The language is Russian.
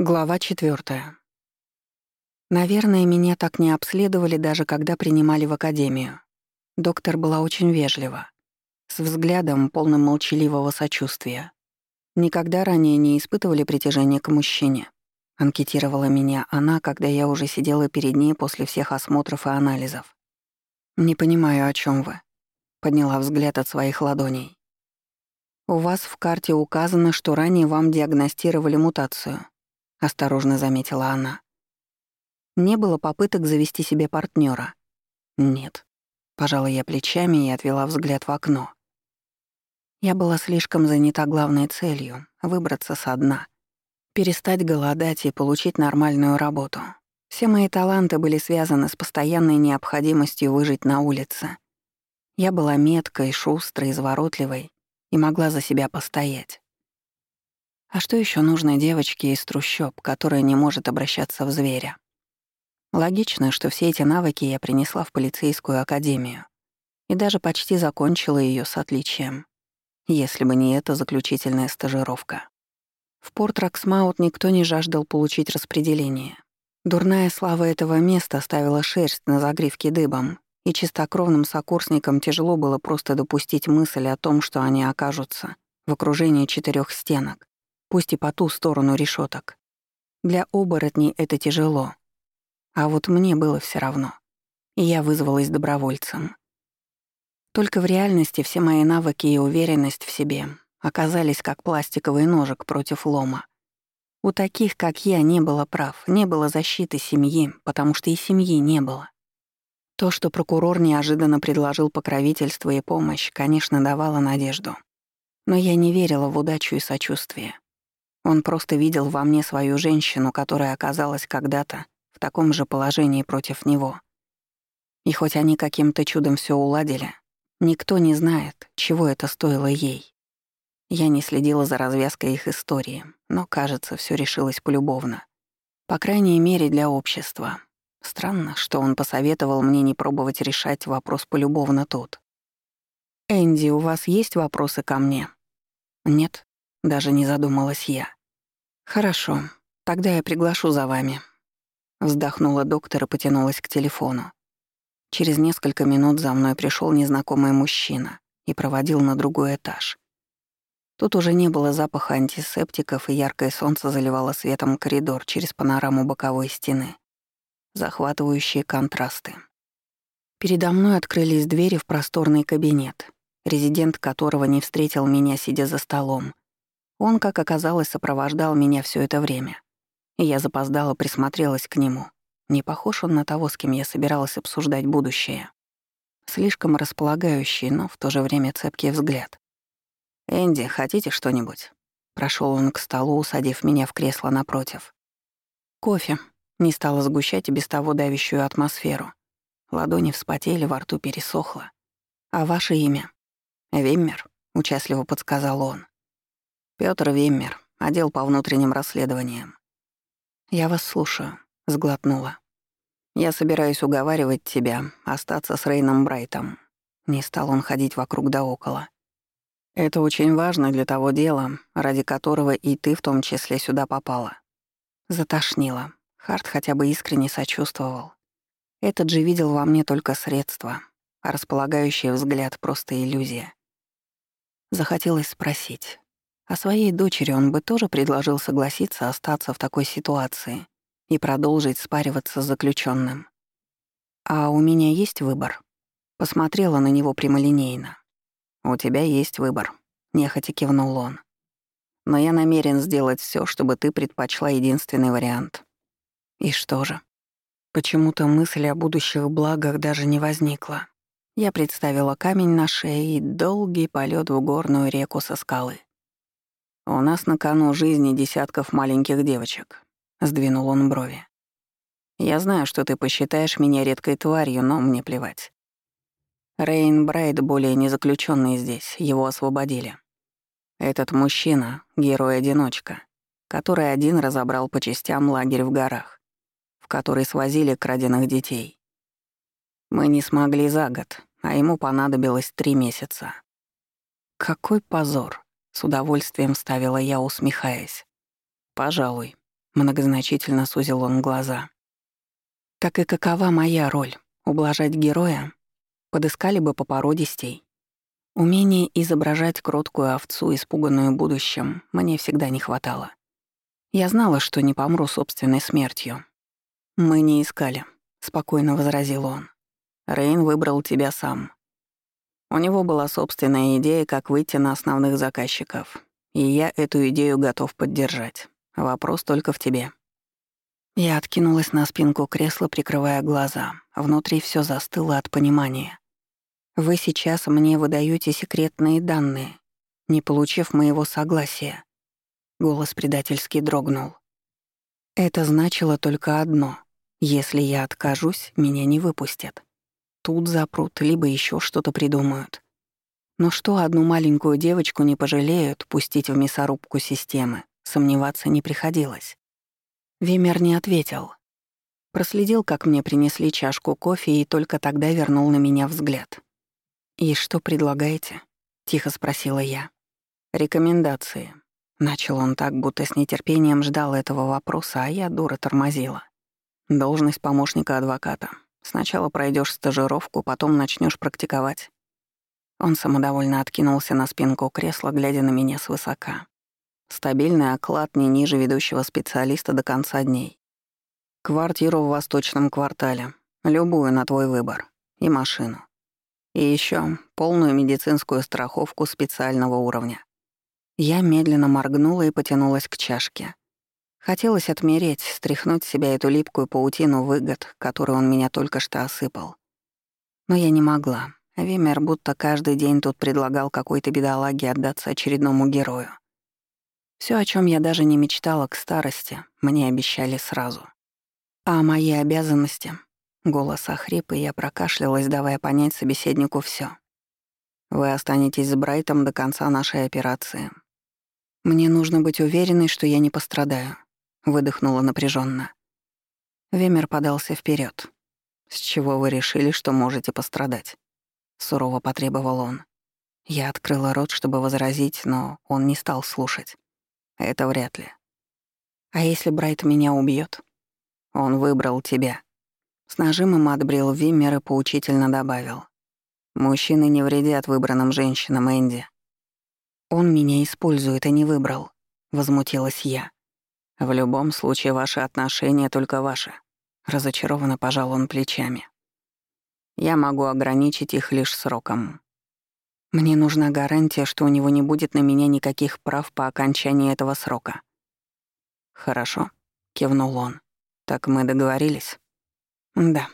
Глава четвертая. Наверное, меня так не обследовали, даже когда принимали в академию. Доктор была очень вежлива, с взглядом, полным молчаливого сочувствия. Никогда ранее не испытывали притяжения к мужчине. Анкетировала меня она, когда я уже сидела перед ней после всех осмотров и анализов. «Не понимаю, о чем вы», — подняла взгляд от своих ладоней. «У вас в карте указано, что ранее вам диагностировали мутацию», — осторожно заметила она. «Не было попыток завести себе партнера. «Нет». Пожала я плечами и отвела взгляд в окно. Я была слишком занята главной целью — выбраться со дна. Перестать голодать и получить нормальную работу. Все мои таланты были связаны с постоянной необходимостью выжить на улице. Я была меткой, шустрой, изворотливой и могла за себя постоять. А что еще нужно девочке из трущоб, которая не может обращаться в зверя? Логично, что все эти навыки я принесла в полицейскую академию и даже почти закончила ее с отличием, если бы не эта заключительная стажировка. В порт Роксмаут никто не жаждал получить распределение. Дурная слава этого места ставила шерсть на загривке дыбом, и чистокровным сокурсникам тяжело было просто допустить мысль о том, что они окажутся в окружении четырех стенок, пусть и по ту сторону решеток. Для оборотней это тяжело. А вот мне было все равно. И я вызвалась добровольцем. Только в реальности все мои навыки и уверенность в себе оказались как пластиковый ножик против лома. У таких, как я, не было прав, не было защиты семьи, потому что и семьи не было. То, что прокурор неожиданно предложил покровительство и помощь, конечно, давало надежду. Но я не верила в удачу и сочувствие. Он просто видел во мне свою женщину, которая оказалась когда-то в таком же положении против него. И хоть они каким-то чудом все уладили, никто не знает, чего это стоило ей. Я не следила за развязкой их истории, но, кажется, все решилось полюбовно. По крайней мере, для общества. Странно, что он посоветовал мне не пробовать решать вопрос полюбовно тут. «Энди, у вас есть вопросы ко мне?» «Нет», — даже не задумалась я. «Хорошо, тогда я приглашу за вами». Вздохнула доктор и потянулась к телефону. Через несколько минут за мной пришел незнакомый мужчина и проводил на другой этаж. Тут уже не было запаха антисептиков, и яркое солнце заливало светом коридор через панораму боковой стены. Захватывающие контрасты. Передо мной открылись двери в просторный кабинет, резидент которого не встретил меня, сидя за столом, он, как оказалось, сопровождал меня все это время. И я запоздала присмотрелась к нему. Не похож он на того, с кем я собиралась обсуждать будущее. Слишком располагающий, но в то же время цепкий взгляд. «Энди, хотите что-нибудь?» Прошел он к столу, усадив меня в кресло напротив. «Кофе». Не стала сгущать и без того давящую атмосферу. Ладони вспотели, во рту пересохло. «А ваше имя?» «Виммер», — участливо подсказал он. Пётр Виммер, отдел по внутренним расследованиям. Я вас слушаю, сглотнула. Я собираюсь уговаривать тебя остаться с Рейном Брайтом. Не стал он ходить вокруг да около. Это очень важно для того дела, ради которого и ты в том числе сюда попала. Затошнило. Харт хотя бы искренне сочувствовал. Этот же видел во мне только средства, а располагающий взгляд — просто иллюзия. Захотелось спросить, а своей дочери он бы тоже предложил согласиться остаться в такой ситуации и продолжить спариваться с заключенным. «А у меня есть выбор?» Посмотрела на него прямолинейно. «У тебя есть выбор», — нехотя кивнул он. «Но я намерен сделать все, чтобы ты предпочла единственный вариант». «И что же?» Почему-то мысль о будущих благах даже не возникла. Я представила камень на шее и долгий полет в горную реку со скалы. «У нас на кону жизни десятков маленьких девочек», — сдвинул он брови. «Я знаю, что ты посчитаешь меня редкой тварью, но мне плевать. Рейн Брайт более не заключенный здесь, его освободили. Этот мужчина — герой-одиночка, который один разобрал по частям лагерь в горах, в который свозили краденных детей. Мы не смогли за год, а ему понадобилось три месяца. Какой позор! С удовольствием ставила я, усмехаясь. «Пожалуй», — Многозначительно сузил он глаза. Так и какова моя роль? Ублажать героя? Подыскали бы по породистей. Умение изображать кроткую овцу, испуганную будущим, мне всегда не хватало. Я знала, что не помру собственной смертью. «Мы не искали», — спокойно возразил он. «Рейн выбрал тебя сам. У него была собственная идея, как выйти на основных заказчиков, и я эту идею готов поддержать. Вопрос только в тебе». Я откинулась на спинку кресла, прикрывая глаза. Внутри все застыло от понимания. «Вы сейчас мне выдаете секретные данные, не получив моего согласия. Голос предательски дрогнул. Это значило только одно. Если я откажусь, меня не выпустят. Тут запрут, либо еще что-то придумают. Но что одну маленькую девочку не пожалеют пустить в мясорубку системы, сомневаться не приходилось. Вимер не ответил. Проследил, как мне принесли чашку кофе, и только тогда вернул на меня взгляд. «И что предлагаете?» — тихо спросила я. «Рекомендации. Начал он так, будто с нетерпением ждал этого вопроса, а я, дура, тормозила. Должность помощника адвоката. Сначала пройдешь стажировку, потом начнешь практиковать. Он самодовольно откинулся на спинку кресла, глядя на меня свысока. Стабильный оклад не ниже ведущего специалиста до конца дней. Квартиру в восточном квартале. Любую на твой выбор. И машину. И еще полную медицинскую страховку специального уровня. Я медленно моргнула и потянулась к чашке. Хотелось отмереть, стряхнуть с себя эту липкую паутину выгод, которую он меня только что осыпал. Но я не могла. Вимер будто каждый день тут предлагал какой-то бедолаге отдаться очередному герою. Все, о чем я даже не мечтала к старости, мне обещали сразу. А мои обязанности? Голос охрип, и я прокашлялась, давая понять собеседнику все. Вы останетесь с Брайтом до конца нашей операции. «Мне нужно быть уверенной, что я не пострадаю», — выдохнула напряженно. Вемер подался вперед. «С чего вы решили, что можете пострадать?» — сурово потребовал он. Я открыла рот, чтобы возразить, но он не стал слушать. Это вряд ли. А если Брайт меня убьет? Он выбрал тебя. С нажимом отбрил Виммер и поучительно добавил. Мужчины не вредят выбранным женщинам, Энди. «Он меня использует, а не выбрал», — возмутилась я. «В любом случае, ваши отношения только ваши», — разочарованно пожал он плечами. «Я могу ограничить их лишь сроком. Мне нужна гарантия, что у него не будет на меня никаких прав по окончании этого срока». «Хорошо», — кивнул он. «Так мы договорились?» «Да»,